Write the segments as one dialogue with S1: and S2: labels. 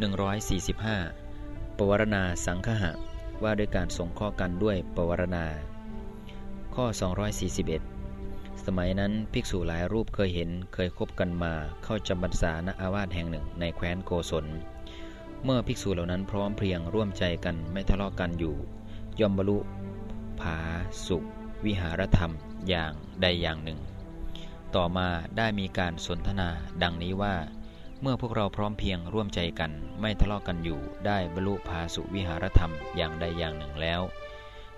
S1: 145 ปวารณาสังคหะ ว่าด้วยการสงข้อกันด้วยปวารณา ข้อ 241 สมัยนั้นภิกษุหลายรูปเคยเห็นเคยคบกันมาเข้าจำพรรษาณอาวาสแห่งหนึ่งในแคว้นโกศล เมื่อภิกษุเหล่านั้นพร้อมเพรียงร่วมใจกันไม่ทะเลาะกันอยู่ ย่อมบรรลุผาสุวิหารธรรมอย่างใดอย่างหนึ่ง ต่อมาได้มีการสนทนาดังนี้ว่า เมื่อพวกเราพร้อมเพียงร่วมใจกันไม่ทะเลาะกันอยู่ได้บรรลุภาสุวิหารธรรมอย่างใดอย่างหนึ่งแล้ว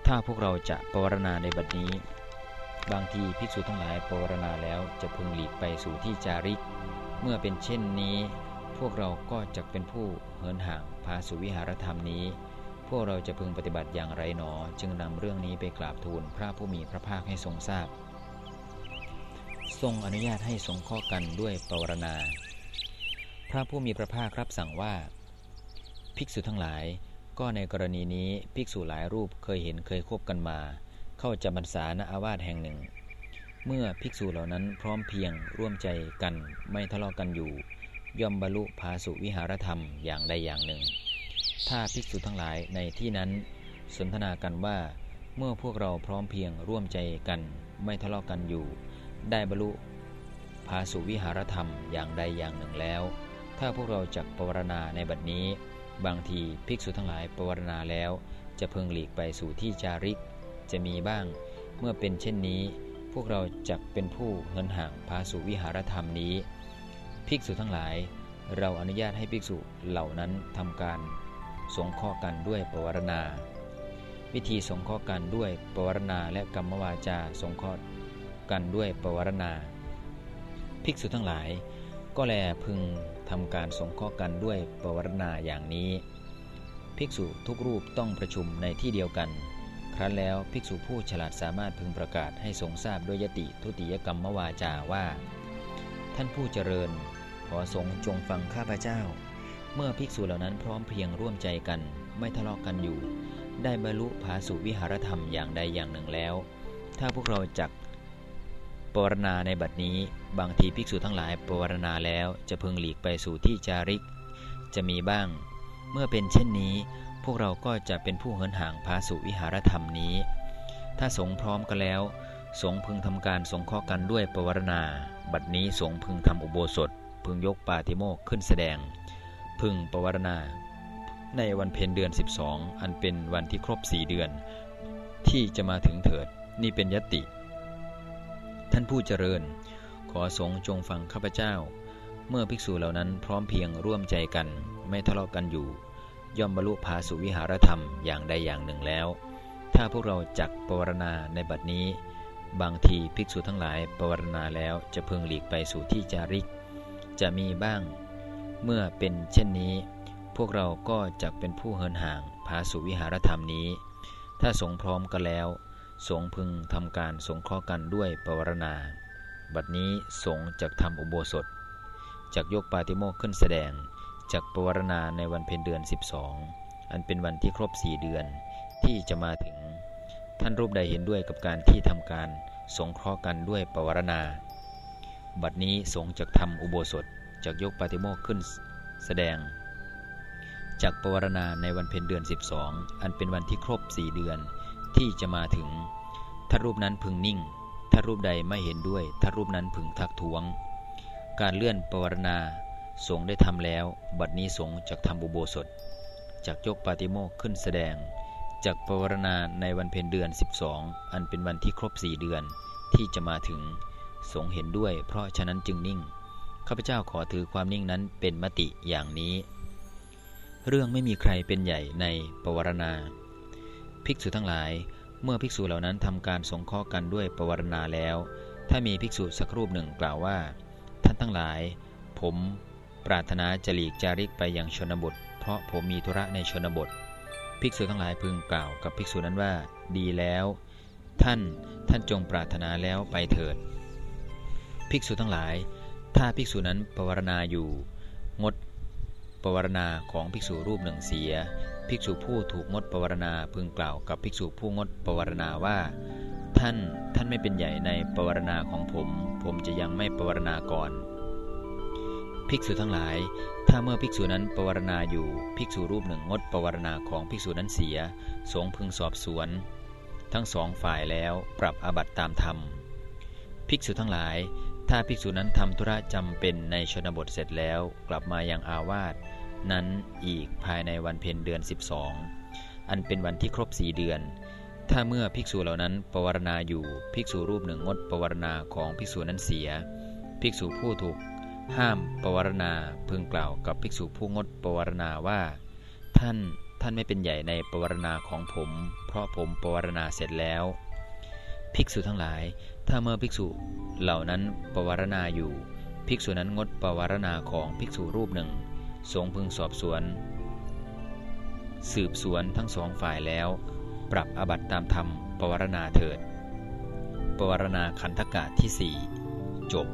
S1: ถ้าพวกเราจะปวารณาในบัดนี้ บางทีภิกษุทั้งหลายปวารณาแล้วจะพึงหลีกไปสู่ที่จาริก เมื่อเป็นเช่นนี้ พวกเราก็จะเป็นผู้เหินห่างภาสุวิหารธรรมนี้ พวกเราจะพึงปฏิบัติอย่างไรหนอ จึงนำเรื่องนี้ไปกราบทูลพระผู้มีพระภาคให้ทรงทราบ ทรงอนุญาตให้สงข้อกันด้วยปวารณา พระผู้มีพระภาครับสั่งว่า ภิกษุทั้งหลาย ก็ในกรณีนี้ภิกษุหลายรูปเคยเห็นเคยคบกันมา เข้าจำพรรษาณอาวาสแห่งหนึ่ง เมื่อภิกษุเหล่านั้นพร้อมเพียงร่วมใจกันไม่ทะเลาะกันอยู่ ย่อมบรรลุภาสุวิหารธรรมอย่างใดอย่างหนึ่ง ถ้าภิกษุทั้งหลายในที่นั้น สนทนากันว่า เมื่อพวกเราพร้อมเพียงร่วมใจกันไม่ทะเลาะกันอยู่ ได้บรรลุภาสุวิหารธรรมอย่างใดอย่างหนึ่งแล้ว ถ้าพวกเราจักปวารณาในบัดนี้ บางทีภิกษุทั้งหลายปวารณาแล้ว จะพึงหลีกไปสู่ที่จาริก จะมีบ้าง เมื่อเป็นเช่นนี้ พวกเราจักเป็นผู้เงินห่างพาสู่วิหารธรรมนี้ ภิกษุทั้งหลาย เราอนุญาตให้ภิกษุเหล่านั้นทำการ สงข้อกันด้วยปวารณา วิธีสงข้อกันด้วยปวารณาและกรรมวาจาสงข้อกันด้วยปวารณา ภิกษุทั้งหลาย ก็แลพึง ทำการสงข้อกันด้วยปวารณาอย่างนี้ ภิกษุทุกรูปต้องประชุมในที่เดียวกัน ครั้นแล้วภิกษุผู้ฉลาดสามารถพึงประกาศให้ทรงทราบด้วยยติทุติยกรรมวาจาว่า ท่านผู้เจริญ ขอสงจงฟังข้าพเจ้า เมื่อภิกษุเหล่านั้นพร้อมเพรียงร่วมใจกัน ไม่ทะเลาะกกันอยู่ ได้บรรลุภาสุวิหารธรรมอย่างใดอย่างหนึ่งแล้ว ถ้าพวกเราจัก ปวารณาในบัดนี้ บางทีภิกษุทั้งหลายปวารณาแล้วจะพึงหลีกไปสู่ที่จาริก จะมีบ้าง เมื่อเป็นเช่นนี้ พวกเราก็จะเป็นผู้เหินห่างภาสุวิหารธรรมนี้ ถ้าสงพร้อมกันแล้ว สงพึงทำการสงเคราะห์กันด้วยปวารณา บัดนี้สงพึงทำอุโบสถ พึงยกปาติโมกข์ขึ้นแสดง พึงปวารณา ในวันเพ็ญเดือน 12 อันเป็นวันที่ครบสี่เดือน ที่จะมาถึงเถิด นี่เป็นยติ ท่านผู้เจริญ ขอสงฆ์จงฟังข้าพเจ้า เมื่อภิกษุเหล่านั้นพร้อมเพียงร่วมใจกัน ไม่ทะเลาะกันอยู่ ย่อมบรรลุภาสุวิหารธรรมอย่างใดอย่างหนึ่งแล้ว ถ้าพวกเราจักปวารณาในบัดนี้ บางทีภิกษุทั้งหลายปวารณาแล้วจะพึงหลีกไปสู่ที่จาริก จะมีบ้าง เมื่อเป็นเช่นนี้ พวกเราก็จะเป็นผู้เหินห่างภาสุวิหารธรรมนี้ ถ้าสงพร้อมกันแล้ว สงพึงทำการสงเคราะห์กันด้วยปวารณา บัดนี้สงจะทำอุโบสถจักยกปาติโมกขึ้นแสดงจักปวารณาในวันเพ็ญเดือน 12 อันเป็นวันที่ครบสี่เดือนที่จะมาถึง ท่านรูปใดเห็นด้วยกับการที่ทำการสงเคราะห์กันด้วยปวารณา บัดนี้สงจะทำอุโบสถจักยกปาติโมกขึ้นแสดงจักปวารณาในวันเพ็ญเดือน 12 อันเป็นวันที่ครบสี่เดือน ที่จะมาถึง ถ้ารูปนั้นพึงนิ่ง ถ้ารูปใดไม่เห็นด้วย ถ้ารูปนั้นพึงทักท้วง การเลื่อนปวารณาสงฆ์ได้ทำแล้ว บัดนี้สงฆ์จะทำอุโบสถจากยกปาติโมกขึ้นแสดงจากปวารณาในวันเพ็ญเดือน 12 อันเป็นวันที่ครบสี่เดือนที่จะมาถึง สงฆ์เห็นด้วย เพราะฉะนั้นจึงนิ่ง ข้าพเจ้าขอถือความนิ่งนั้นเป็นมติอย่างนี้ เรื่องไม่มีใครเป็นใหญ่ในปวารณา ภิกษุทั้งหลาย เมื่อภิกษุเหล่านั้นทำการสงเคราะห์กันด้วยปวารณาแล้ว ถ้ามีภิกษุสักรูปหนึ่งกล่าวว่า ท่านทั้งหลาย ผมปรารถนาจะหลีกจาริกไปยังชนบท เพราะผมมีธุระในชนบท ภิกษุทั้งหลายพึงกล่าวกับภิกษุนั้นว่า ดีแล้ว ท่านท่านจงปรารถนาแล้วไปเถิด ภิกษุทั้งหลาย ถ้าภิกษุนั้นปวารณาอยู่ งดปวารณาของภิกษุรูปหนึ่งเสีย ภิกษุผู้ถูกงดปวารณาพึงกล่าวกับภิกษุผู้งดปวารณาว่า ท่านท่านไม่เป็นใหญ่ในปวารณาของผม ผมจะยังไม่ปวารณาก่อน ภิกษุทั้งหลาย ถ้าเมื่อภิกษุนั้นปวารณาอยู่ภิกษุรูปหนึ่งงดปวารณาของภิกษุนั้นเสีย สงพึงสอบสวน ทั้งสองฝ่ายแล้วปรับอาบัติตามธรรม ภิกษุทั้งหลาย ถ้าภิกษุนั้นทำธุระจำเป็นในชนบทเสร็จแล้ว กลับมายังอาวาส นั้นอีกภายในวันเพ็ญเดือน 12 อันเป็นวันที่ครบสี่เดือน ถ้าเมื่อภิกษุเหล่านั้นปวารณาอยู่ภิกษุรูปหนึ่งงดปวารณาของภิกษุนั้นเสีย ภิกษุผู้ถูกห้ามปวารณาพึงกล่าวกับภิกษุผู้งดปวารณาว่า ท่านท่านไม่เป็นใหญ่ในปวารณาของผม เพราะผมปวารณาเสร็จแล้ว ภิกษุทั้งหลาย ถ้าเมื่อภิกษุเหล่านั้นปวารณาอยู่ ภิกษุนั้นงดปวารณาของภิกษุรูปหนึ่ง สงพึงสอบสวน สืบสวนทั้งสองฝ่ายแล้ว ปรับอบัตตามธรรมปวารณาเถิด ปวารณาขันธกะที่สี่จบ